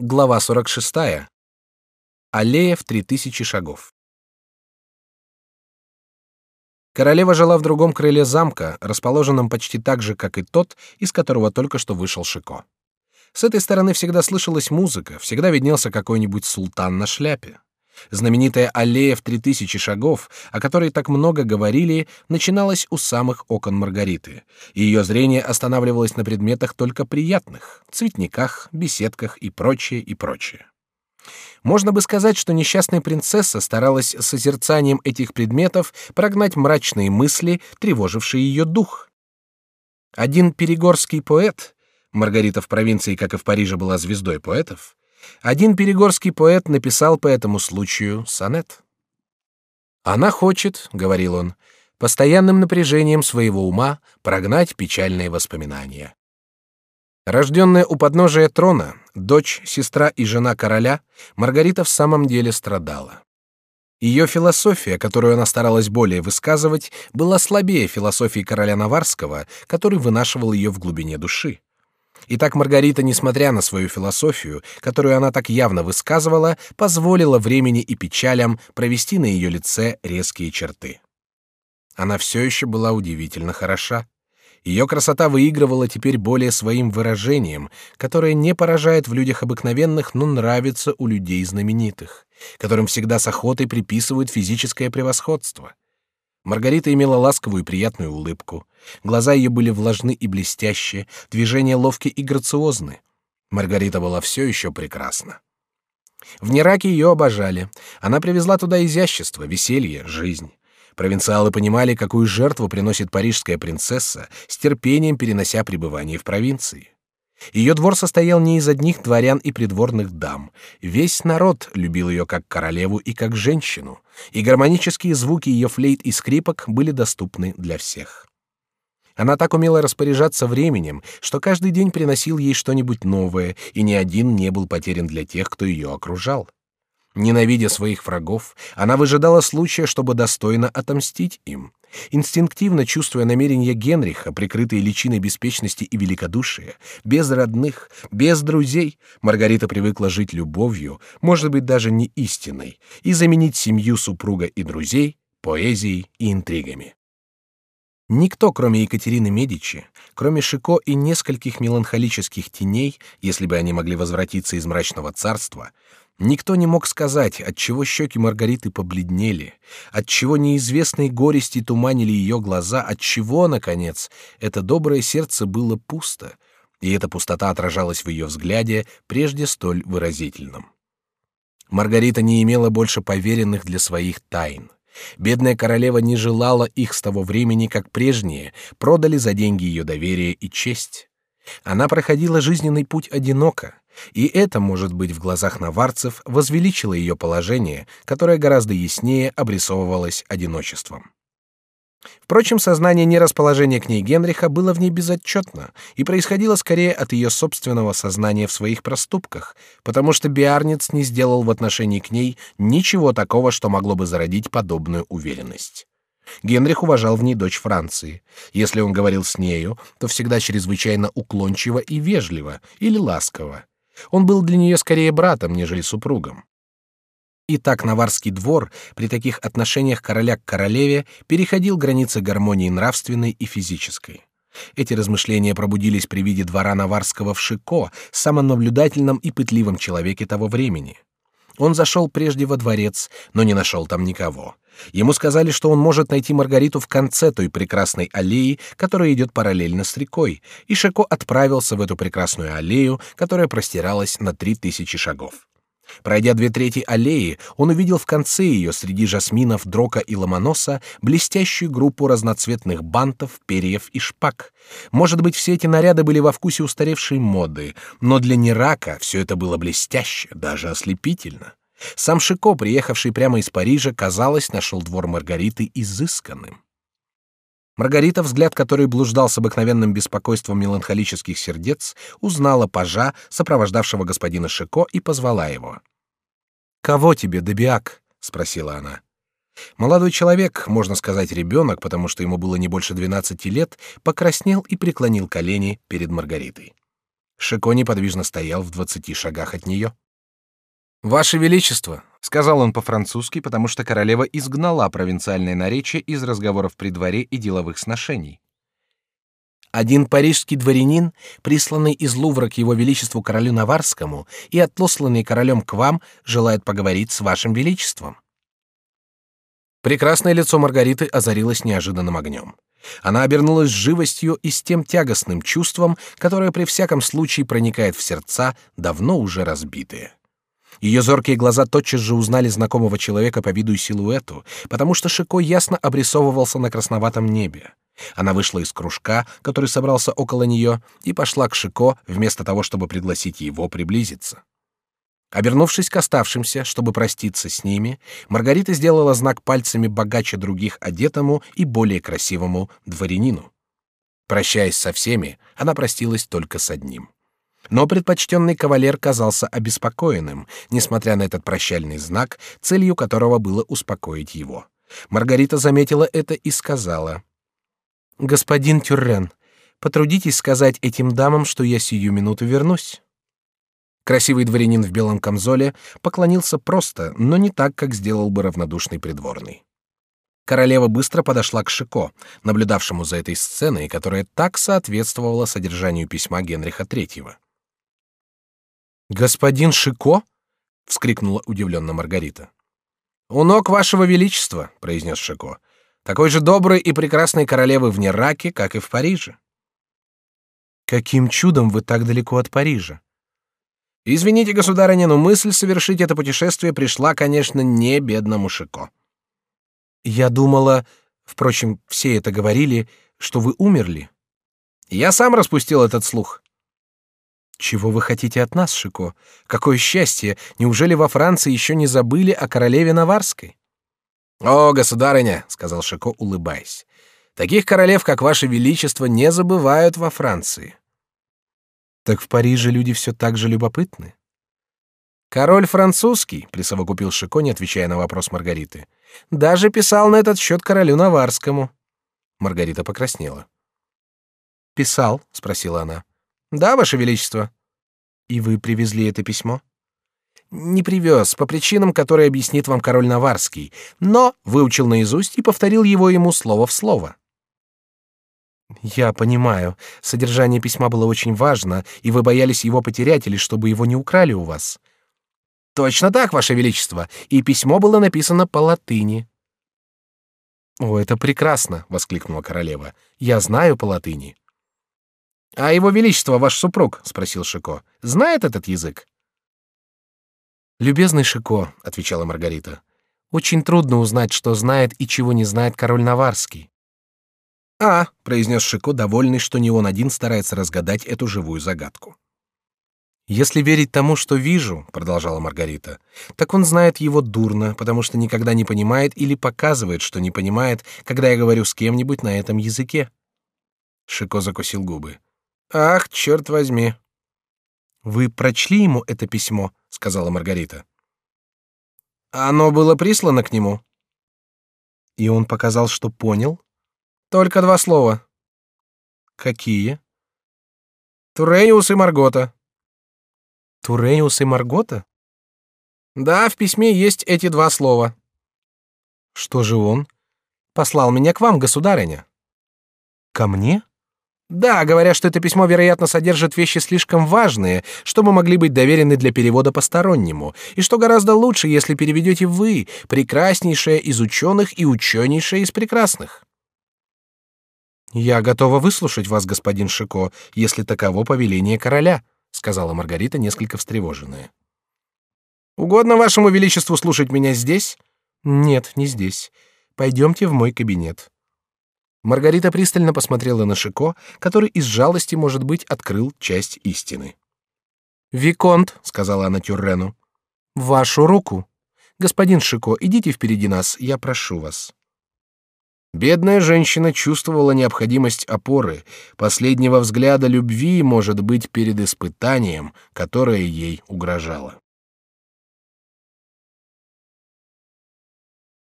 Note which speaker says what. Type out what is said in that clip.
Speaker 1: Глава 46. Аллея в три тысячи шагов. Королева жила в другом крыле замка, расположенном почти так же, как и тот, из которого только что вышел Шико. С этой стороны всегда слышалась музыка, всегда виднелся какой-нибудь султан на шляпе. Знаменитая аллея в три тысячи шагов, о которой так много говорили, начиналась у самых окон Маргариты, и ее зрение останавливалось на предметах только приятных — цветниках, беседках и прочее, и прочее. Можно бы сказать, что несчастная принцесса старалась созерцанием этих предметов прогнать мрачные мысли, тревожившие ее дух. Один перегорский поэт, Маргарита в провинции, как и в Париже, была звездой поэтов, один перегорский поэт написал по этому случаю сонет. Она хочет, говорил он, постоянным напряжением своего ума прогнать печальные воспоминания. Рожденная у подножия трона, дочь, сестра и жена короля, Маргарита в самом деле страдала. Ее философия, которую она старалась более высказывать, была слабее философии короля Наварского, который вынашивал ее в глубине души. Итак, Маргарита, несмотря на свою философию, которую она так явно высказывала, позволила времени и печалям провести на ее лице резкие черты. Она все еще была удивительно хороша. Ее красота выигрывала теперь более своим выражением, которое не поражает в людях обыкновенных, но нравится у людей знаменитых, которым всегда с охотой приписывают физическое превосходство. Маргарита имела ласковую и приятную улыбку. Глаза ее были влажны и блестящие, движения ловкие и грациозны. Маргарита была все еще прекрасна. В Нераке ее обожали. Она привезла туда изящество, веселье, жизнь. Провинциалы понимали, какую жертву приносит парижская принцесса, с терпением перенося пребывание в провинции. Ее двор состоял не из одних дворян и придворных дам. Весь народ любил ее как королеву и как женщину, и гармонические звуки ее флейт и скрипок были доступны для всех. Она так умела распоряжаться временем, что каждый день приносил ей что-нибудь новое, и ни один не был потерян для тех, кто ее окружал. Ненавидя своих врагов, она выжидала случая, чтобы достойно отомстить им. Инстинктивно чувствуя намерения Генриха, прикрытые личиной беспечности и великодушия, без родных, без друзей, Маргарита привыкла жить любовью, может быть, даже не истинной, и заменить семью супруга и друзей поэзией и интригами. Никто, кроме Екатерины Медичи, кроме Шико и нескольких меланхолических теней, если бы они могли возвратиться из мрачного царства, Никто не мог сказать, от чего щеки Маргариты побледнели, от чего неизвестные горести туманили ее глаза, от чего, наконец, это доброе сердце было пусто, и эта пустота отражалась в ее взгляде, прежде столь выразительном. Маргарита не имела больше поверенных для своих тайн. Бедная королева не желала их с того времени, как прежние продали за деньги ее доверие и честь. Она проходила жизненный путь одиноко, и это, может быть, в глазах наварцев возвеличило ее положение, которое гораздо яснее обрисовывалось одиночеством. Впрочем, сознание нерасположения к ней Генриха было в ней безотчетно и происходило скорее от ее собственного сознания в своих проступках, потому что Биарниц не сделал в отношении к ней ничего такого, что могло бы зародить подобную уверенность. Генрих уважал в ней дочь Франции. Если он говорил с нею, то всегда чрезвычайно уклончиво и вежливо или ласково. Он был для нее скорее братом, нежели супругом. Итак, Наварский двор при таких отношениях короля к королеве переходил границы гармонии нравственной и физической. Эти размышления пробудились при виде двора Наварского в Шико, самом наблюдательном и пытливом человеке того времени. Он зашел прежде во дворец, но не нашел там никого. Ему сказали, что он может найти Маргариту в конце той прекрасной аллеи, которая идет параллельно с рекой, и Шико отправился в эту прекрасную аллею, которая простиралась на три тысячи шагов. Пройдя две трети аллеи, он увидел в конце ее среди жасминов, дрока и ломоноса блестящую группу разноцветных бантов, перьев и шпаг. Может быть, все эти наряды были во вкусе устаревшей моды, но для Нерака все это было блестяще, даже ослепительно. Сам Шико, приехавший прямо из Парижа, казалось, нашел двор Маргариты изысканным. Маргарита, взгляд который блуждал с обыкновенным беспокойством меланхолических сердец, узнала пажа, сопровождавшего господина Шико, и позвала его. «Кого тебе, Дебиак?» — спросила она. Молодой человек, можно сказать ребенок, потому что ему было не больше двенадцати лет, покраснел и преклонил колени перед Маргаритой. Шико неподвижно стоял в двадцати шагах от нее. Ваше величество, сказал он по-французски, потому что королева изгнала провинциальное наречие из разговоров при дворе и деловых сношений. Один парижский дворянин, присланный из Лувра к его величеству королю Наварскому и отосланный королем к вам, желает поговорить с вашим величеством. Прекрасное лицо Маргариты озарилось неожиданным огнем. Она обернулась живостью и с тем тягостным чувством, которое при всяком случае проникает в сердца, давно уже разбитые. Ее зоркие глаза тотчас же узнали знакомого человека по виду и силуэту, потому что Шико ясно обрисовывался на красноватом небе. Она вышла из кружка, который собрался около нее, и пошла к Шико вместо того, чтобы пригласить его приблизиться. Обернувшись к оставшимся, чтобы проститься с ними, Маргарита сделала знак пальцами богаче других одетому и более красивому дворянину. Прощаясь со всеми, она простилась только с одним. Но предпочтенный кавалер казался обеспокоенным, несмотря на этот прощальный знак, целью которого было успокоить его. Маргарита заметила это и сказала: "Господин Тюррен, потрудитесь сказать этим дамам, что я сию минуту вернусь". Красивый дворянин в белом камзоле поклонился просто, но не так, как сделал бы равнодушный придворный. Королева быстро подошла к Шико, наблюдавшему за этой сценой, которая так соответствовала содержанию письма Генриха III. Господин Шико? вскрикнула удивленно Маргарита. У ног вашего величества, произнес Шико, такой же доброй и прекрасной королевы в Нераке, как и в Париже. Каким чудом вы так далеко от Парижа? Извините, государыня, но мысль совершить это путешествие пришла, конечно, не бедному Шико. Я думала, впрочем, все это говорили, что вы умерли. Я сам распустил этот слух. Чего вы хотите от нас, Шико? Какое счастье! Неужели во Франции еще не забыли о королеве Наварской? О, государыня, сказал Шико, улыбаясь, таких королев, как ваше величество, не забывают во Франции. Так в Париже люди все так же любопытны. Король французский, присовокупил Шико, не отвечая на вопрос Маргариты, даже писал на этот счет королю Наварскому. Маргарита покраснела. Писал? спросила она. Да, ваше величество. И вы привезли это письмо? Не привез по причинам, которые объяснит вам король Наварский, но выучил наизусть и повторил его ему слово в слово. Я понимаю. Содержание письма было очень важно, и вы боялись его потерять или чтобы его не украли у вас. Точно так, ваше величество. И письмо было написано по латыни. О, это прекрасно, воскликнула королева. Я знаю по латыни. А его величество, ваш супруг, спросил Шико, знает этот язык? Любезный Шико, отвечала Маргарита, очень трудно узнать, что знает и чего не знает король Наварский. А, произнес Шико, довольный, что не он один старается разгадать эту живую загадку. Если верить тому, что вижу, продолжала Маргарита, так он знает его дурно, потому что никогда не понимает или показывает, что не понимает, когда я говорю с кем-нибудь на этом языке. Шико закусил губы. Ах, черт возьми! Вы прочли ему это письмо, сказала Маргарита. Оно было прислано к нему. И он показал, что понял. Только два слова. Какие? Турениус и Маргота. Турениус и Маргота? Да, в письме есть эти два слова. Что же он? Послал меня к вам, государыня. Ко мне? Да, говоря, что это письмо, вероятно, содержит вещи слишком важные, чтобы могли быть доверены для перевода постороннему, и что гораздо лучше, если переведете вы, прекраснейшая из ученых и ученейшая из прекрасных. Я готова выслушать вас, господин Шико, если таково повеление короля, сказала Маргарита, несколько встревоженная. Угодно вашему величеству слушать меня здесь? Нет, не здесь. Пойдемте в мой кабинет. Маргарита пристально посмотрела на Шико, который из жалости, может быть, открыл часть истины. Виконт, сказала она Тюррену, вашу руку. Господин Шико, идите впереди нас, я прошу вас. Бедная женщина чувствовала необходимость опоры, последнего взгляда любви, может быть, перед испытанием, которое ей угрожало.